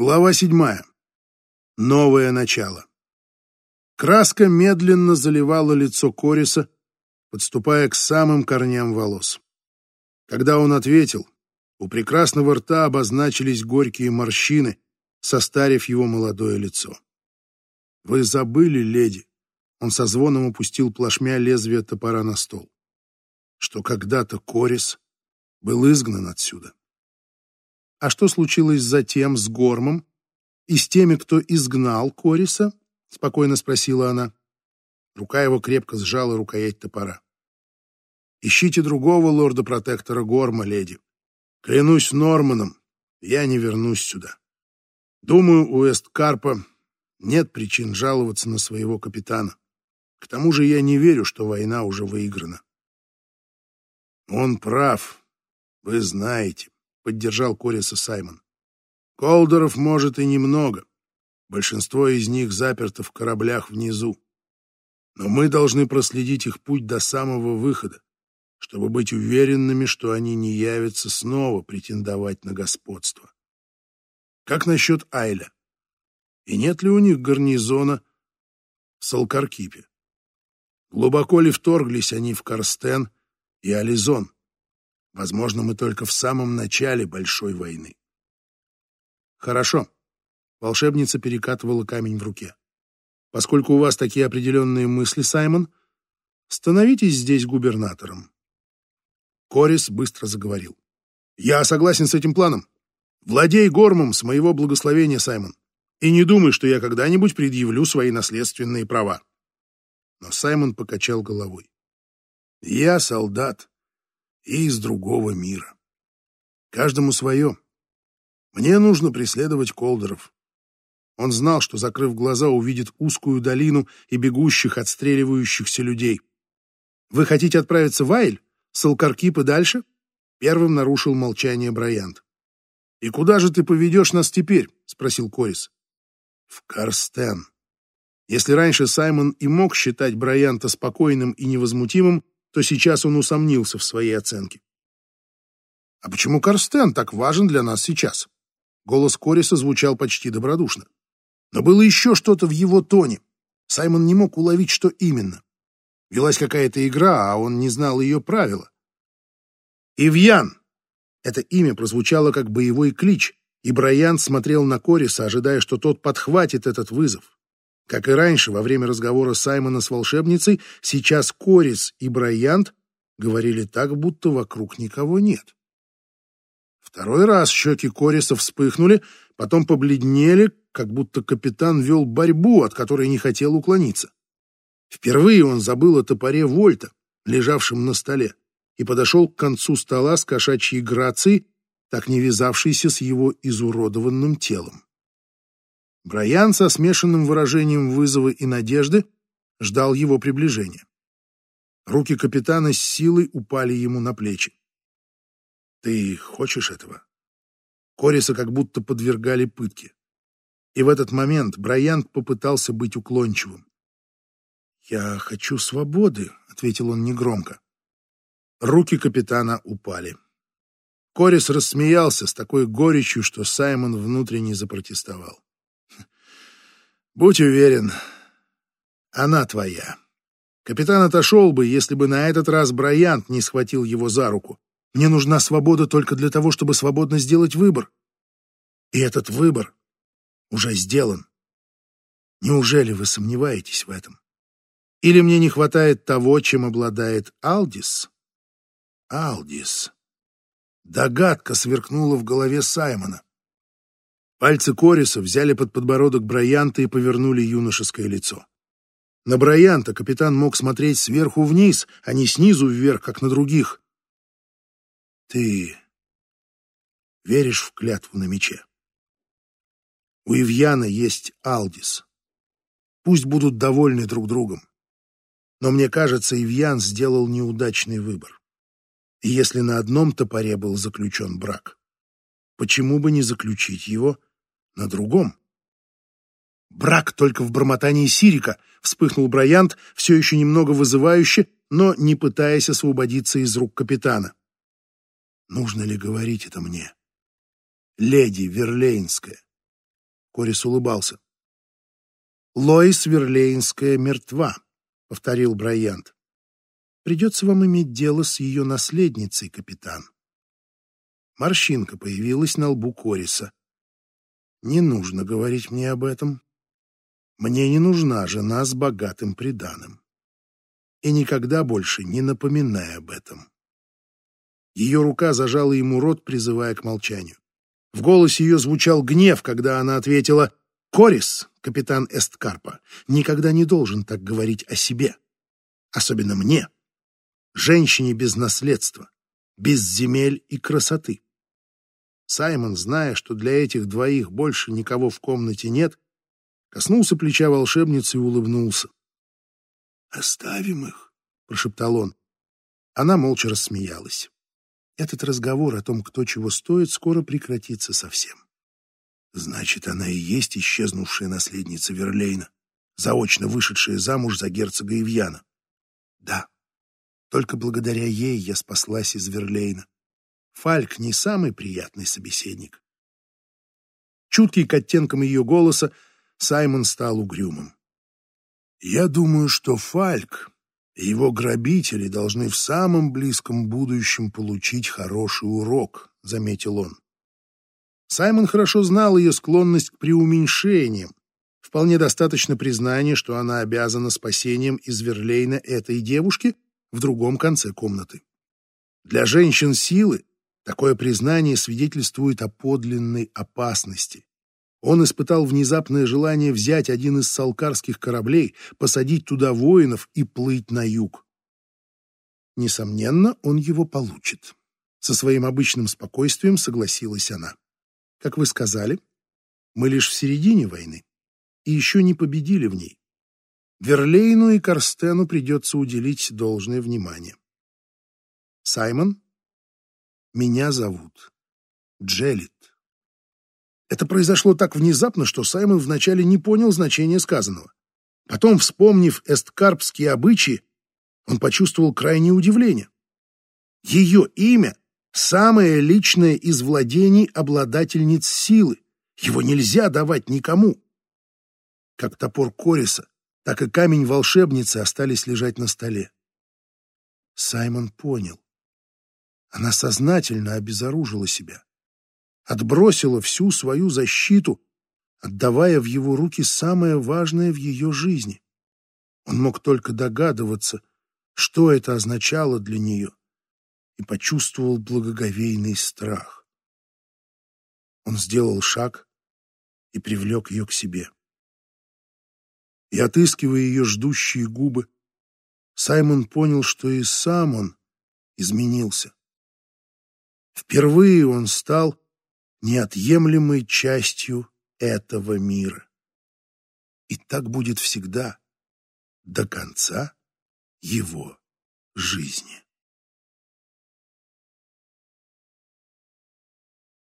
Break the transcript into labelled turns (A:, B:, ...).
A: Глава седьмая. Новое начало. Краска медленно заливала лицо Кориса, подступая к самым корням волос. Когда он ответил, у прекрасного рта обозначились горькие морщины, состарив его молодое лицо. «Вы забыли, леди?» Он со звоном опустил плашмя лезвия топора на стол. «Что когда-то Корис был изгнан отсюда. А что случилось затем с Гормом и с теми, кто изгнал Кориса? Спокойно спросила она. Рука его крепко сжала рукоять топора. Ищите другого лорда-протектора Горма, леди. Клянусь Норманом, я не вернусь сюда. Думаю, у Эсткарпа нет причин жаловаться на своего капитана. К тому же я не верю, что война уже выиграна. Он прав, вы знаете поддержал Кориса Саймон. Колдеров может и немного. Большинство из них заперто в кораблях внизу. Но мы должны проследить их путь до самого выхода, чтобы быть уверенными, что они не явятся снова претендовать на господство. Как насчет Айля? И нет ли у них гарнизона в Салкаркипе? Глубоко ли вторглись они в Карстен и Ализон? Возможно, мы только в самом начале большой войны. Хорошо. Волшебница перекатывала камень в руке. Поскольку у вас такие определенные мысли, Саймон, становитесь здесь губернатором. Корис быстро заговорил. Я согласен с этим планом. Владей гормом с моего благословения, Саймон. И не думай, что я когда-нибудь предъявлю свои наследственные права. Но Саймон покачал головой. Я солдат, и из другого мира. Каждому свое. Мне нужно преследовать Колдеров. Он знал, что, закрыв глаза, увидит узкую долину и бегущих, отстреливающихся людей. «Вы хотите отправиться в Айль? С Алкаркипа дальше?» Первым нарушил молчание Брайант. «И куда же ты поведешь нас теперь?» — спросил Корис. «В Карстен». Если раньше Саймон и мог считать Брайанта спокойным и невозмутимым, то сейчас он усомнился в своей оценке. «А почему Карстен так важен для нас сейчас?» Голос Кориса звучал почти добродушно. Но было еще что-то в его тоне. Саймон не мог уловить, что именно. Велась какая-то игра, а он не знал ее правила. «Ивьян!» Это имя прозвучало как боевой клич, и Брайан смотрел на Кориса, ожидая, что тот подхватит этот вызов. Как и раньше, во время разговора Саймона с волшебницей, сейчас Корис и Брайант говорили так, будто вокруг никого нет. Второй раз щеки Кориса вспыхнули, потом побледнели, как будто капитан вел борьбу, от которой не хотел уклониться. Впервые он забыл о топоре Вольта, лежавшем на столе, и подошел к концу стола с кошачьей грацией, так не вязавшейся с его изуродованным телом. Брайан со смешанным выражением вызова и надежды ждал его приближения. Руки капитана с силой упали ему на плечи. «Ты хочешь этого?» Кориса как будто подвергали пытке. И в этот момент Брайант попытался быть уклончивым. «Я хочу свободы», — ответил он негромко. Руки капитана упали. Корис рассмеялся с такой горечью, что Саймон внутренне запротестовал. Будь уверен, она твоя. Капитан отошел бы, если бы на этот раз Брайант не схватил его за руку. Мне нужна свобода только для того, чтобы свободно сделать выбор. И этот выбор уже сделан. Неужели вы сомневаетесь в этом? Или мне не хватает того, чем обладает Алдис? Алдис. Догадка сверкнула в голове Саймона. Пальцы Кориса взяли под подбородок Брайанта и повернули юношеское лицо. На Брайанта капитан мог смотреть сверху вниз, а не снизу вверх, как на других. Ты веришь в клятву на мече? У Ивьяна есть Алдис. Пусть будут довольны друг другом. Но мне кажется, Ивьян сделал неудачный выбор. И если на одном топоре был заключен брак, почему бы не заключить его на другом. «Брак только в бормотании Сирика!» — вспыхнул Брайант, все еще немного вызывающе, но не пытаясь освободиться из рук капитана. «Нужно ли говорить это мне? Леди Верлейнская, Корис улыбался. «Лоис Верлейнская мертва», — повторил Брайант. «Придется вам иметь дело с ее наследницей, капитан». Морщинка появилась на лбу Кориса. «Не нужно говорить мне об этом. Мне не нужна жена с богатым приданым. И никогда больше не напоминай об этом». Ее рука зажала ему рот, призывая к молчанию. В голосе ее звучал гнев, когда она ответила «Корис, капитан Эсткарпа, никогда не должен так говорить о себе. Особенно мне, женщине без наследства, без земель и красоты». Саймон, зная, что для этих двоих больше никого в комнате нет, коснулся плеча волшебницы и улыбнулся. «Оставим их», — прошептал он. Она молча рассмеялась. Этот разговор о том, кто чего стоит, скоро прекратится совсем. Значит, она и есть исчезнувшая наследница Верлейна, заочно вышедшая замуж за герцога Ивьяна. Да, только благодаря ей я спаслась из Верлейна. Фальк не самый приятный собеседник. Чуткий к оттенкам ее голоса, Саймон стал угрюмым. «Я думаю, что Фальк его грабители должны в самом близком будущем получить хороший урок, заметил он. Саймон хорошо знал ее склонность к преуменьшениям. Вполне достаточно признания, что она обязана спасением из Верлейна этой девушки в другом конце комнаты. Для женщин силы такое признание свидетельствует о подлинной опасности. Он испытал внезапное желание взять один из салкарских кораблей, посадить туда воинов и плыть на юг. Несомненно, он его получит. Со своим обычным спокойствием согласилась она. Как вы сказали, мы лишь в середине войны и еще не победили в ней. Верлейну и Карстену придется уделить должное внимание. Саймон, меня зовут Джелит. Это произошло так внезапно, что Саймон вначале не понял значения сказанного. Потом, вспомнив эсткарпские обычаи, он почувствовал крайнее удивление. Ее имя — самое личное из владений обладательниц силы. Его нельзя давать никому. Как топор Кориса, так и камень волшебницы остались лежать на столе. Саймон понял. Она сознательно обезоружила себя отбросила всю свою защиту, отдавая в его руки самое важное в ее жизни. Он мог только догадываться, что это означало для нее, и почувствовал благоговейный страх. Он сделал шаг и привлек ее к себе. И, отыскивая ее ждущие губы, Саймон понял, что и сам он изменился. Впервые он стал неотъемлемой частью этого мира. И так будет всегда, до конца его жизни.